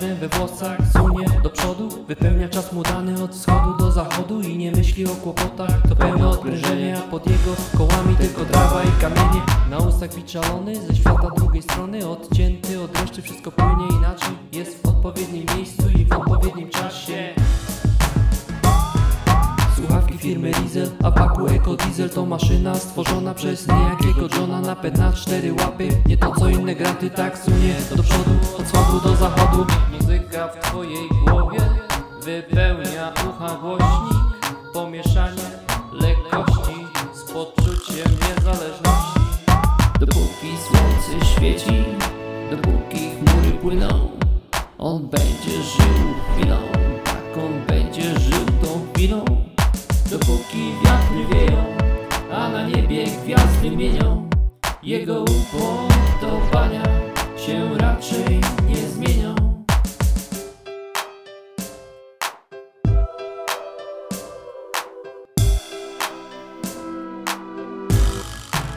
we włosach Sunie do przodu, wypełnia czas mu dany Od wschodu do zachodu i nie myśli o kłopotach To pełne odprężenia, pod jego kołami tylko trawa i kamienie. Na ustach wyczalony, ze świata drugiej strony Odcięty od reszty, wszystko płynie inaczej Jest w odpowiednim miejscu i w odpowiednim czasie firmy Diesel, a w baku Eco Diesel to maszyna stworzona przez niejakiego Johna. Napęd na cztery łapy, nie to co inne graty Tak sunie do przodu, od wschodu do zachodu. Muzyka w twojej głowie wypełnia ucha głośnik Pomieszanie lekkości z poczuciem niezależności. Dopóki słońce świeci, dopóki chmury płyną On będzie żył chwilą, tak on będzie żył tą chwilą Dopóki wiatry wieją, a na niebie gwiazdy mienią Jego upodobania się raczej nie zmienią.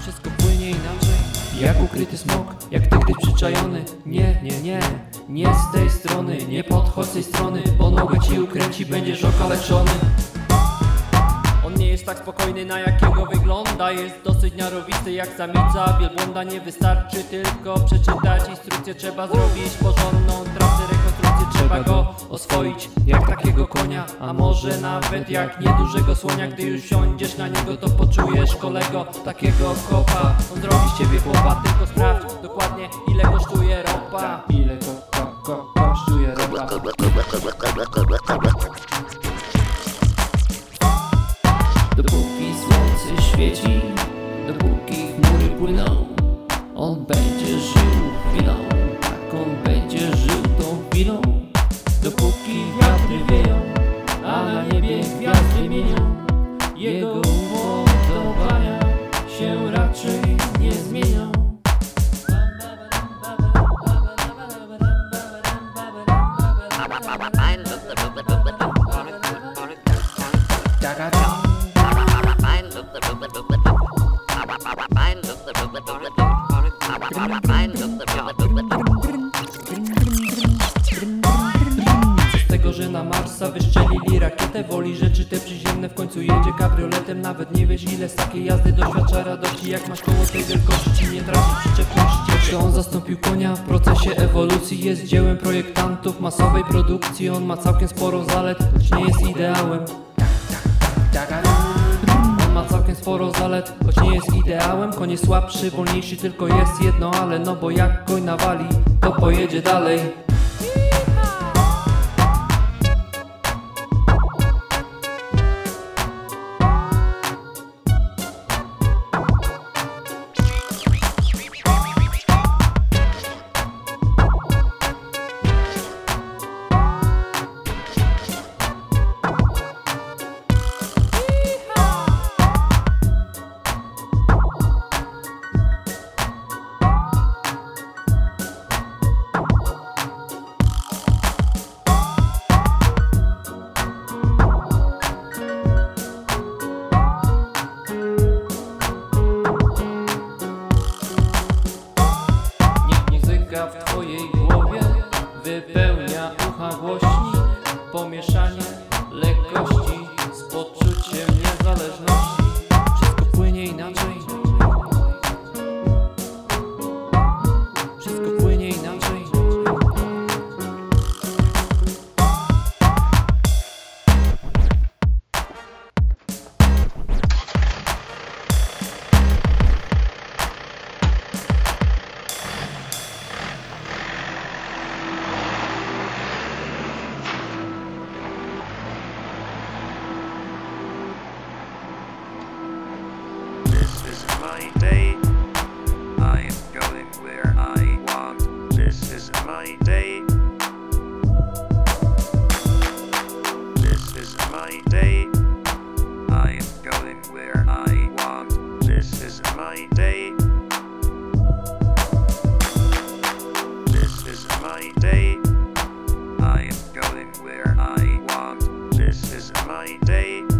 Wszystko płynie inaczej Jak ukryty smok, jak tygrys przyczajony. Nie, nie, nie, nie z tej strony Nie podchodź z tej strony, bo nogę ci ukręci Będziesz okaleczony jest tak spokojny na jakiego wygląda Jest dosyć narowisty jak samica Wielbłąda nie wystarczy tylko przeczytać instrukcję Trzeba zrobić porządną trasę rekonstrukcję Trzeba go oswoić jak takiego konia A może nawet jak niedużego słonia Gdy już siądziesz na niego to poczujesz kolego Takiego kopa On zrobi z ciebie chłopa Tylko sprawdź dokładnie ile kosztuje ropa Ile ko, ko, ko, kosztuje ropa że na Marsa wyszczelili rakietę Woli rzeczy te przyziemne w końcu jedzie kabrioletem. Nawet nie wiesz ile z takiej jazdy doświadcza radości. Jak masz koło tej wielkości nie tracisz przyczepności. Czy on zastąpił konia w procesie ewolucji? Jest dziełem projektantów masowej produkcji. On ma całkiem sporo zalet, choć nie jest ideałem. On ma całkiem sporo zalet, choć nie jest ideałem. Koń jest słabszy, wolniejszy, tylko jest jedno ale No bo jak koń nawali, to pojedzie dalej Niech muzyka w twojej is my day. I am going where I want. This is my day. This is my day. I am going where I want. This is my day. This is my day. I am going where I want. This is my day.